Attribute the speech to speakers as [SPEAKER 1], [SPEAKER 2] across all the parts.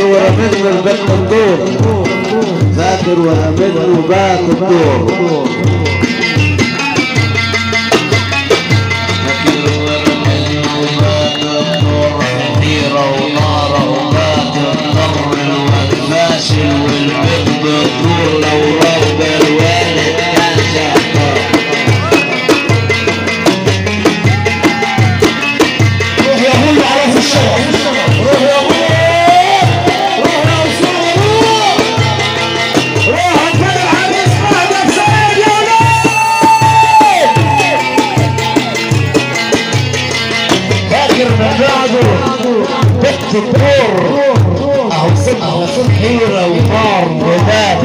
[SPEAKER 1] منه البيت الدور فاكر ولا منه بات الدور
[SPEAKER 2] بعده بيت الدور اهو سبحه حيره ونار وباب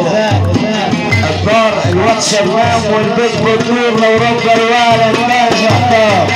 [SPEAKER 1] الدار الواد شمام والبيت بالدور لو رب الوالد ما شحطه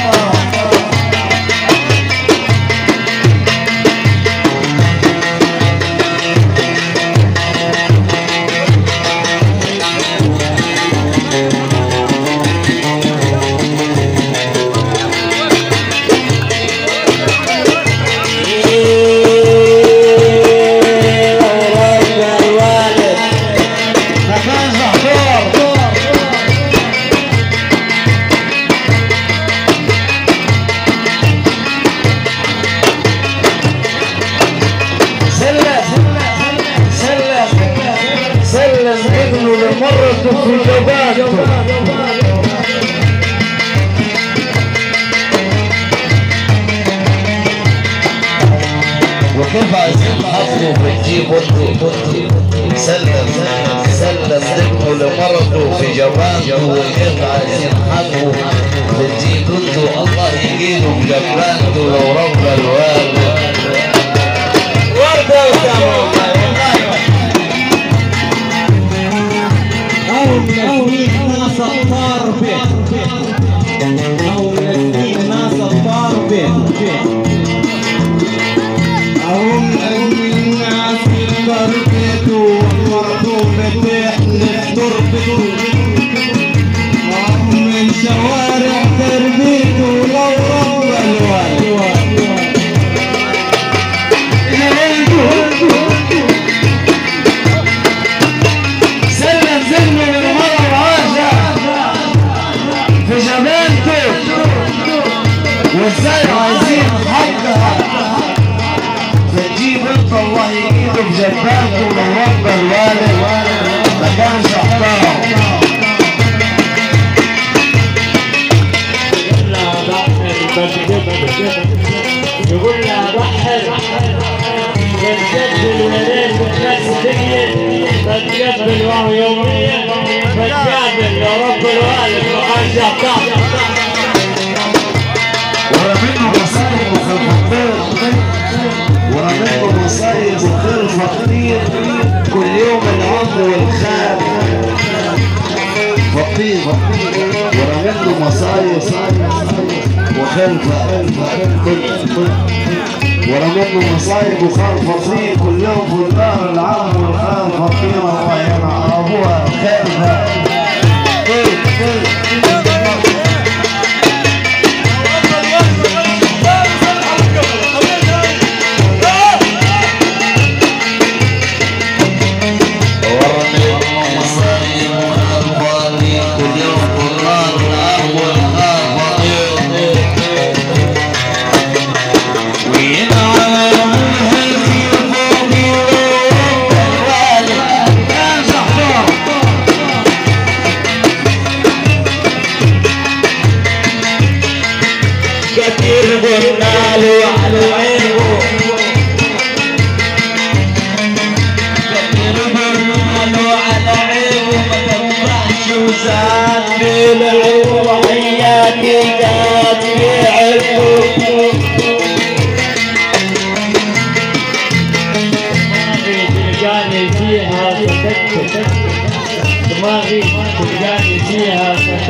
[SPEAKER 3] عايزين حفظه بتجيب سلم سلم ابنه لمرته في جبانته عايزين حفظه بتجيب الله يجيله بجبانته لو رب الوالد وردة وسامة
[SPEAKER 4] أو منسين ناس الطار به والمرضو بتحلف تربته
[SPEAKER 5] وهو يوميا الوالد
[SPEAKER 1] ورا منه مصايب وخلفقين ورا منه مصايب وخير فقير كل يوم العمر والخير فقير ورا مصايب وخير فقير مصايب وخير فقير كل يوم في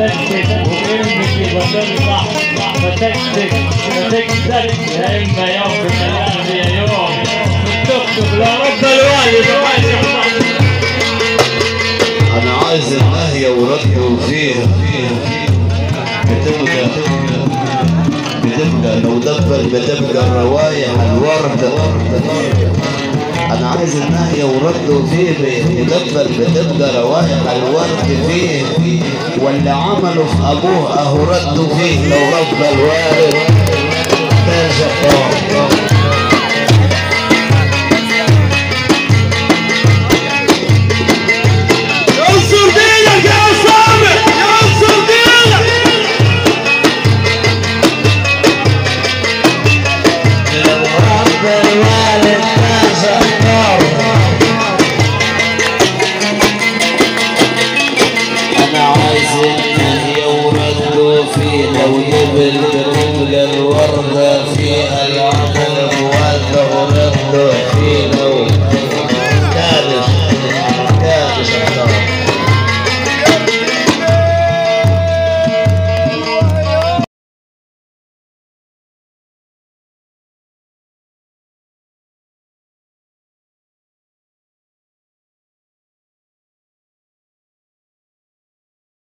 [SPEAKER 5] فيها فتكتك وقلبي بترفع فتكتك فتكتك يا اما يوم بكلامي يا يوم تكتب لرب الوالد واجب
[SPEAKER 3] أنا عايز النهيه ورده فيها بتبقى بتبقى لو دبل بتبقى الروايح الوردة.
[SPEAKER 1] أنا عايز النهي ورد فيه مدبر بتبقى روايح الورد فيه واللي عمله في أبوه أهو رد فيه لو رب الوالد فينا ويبلغ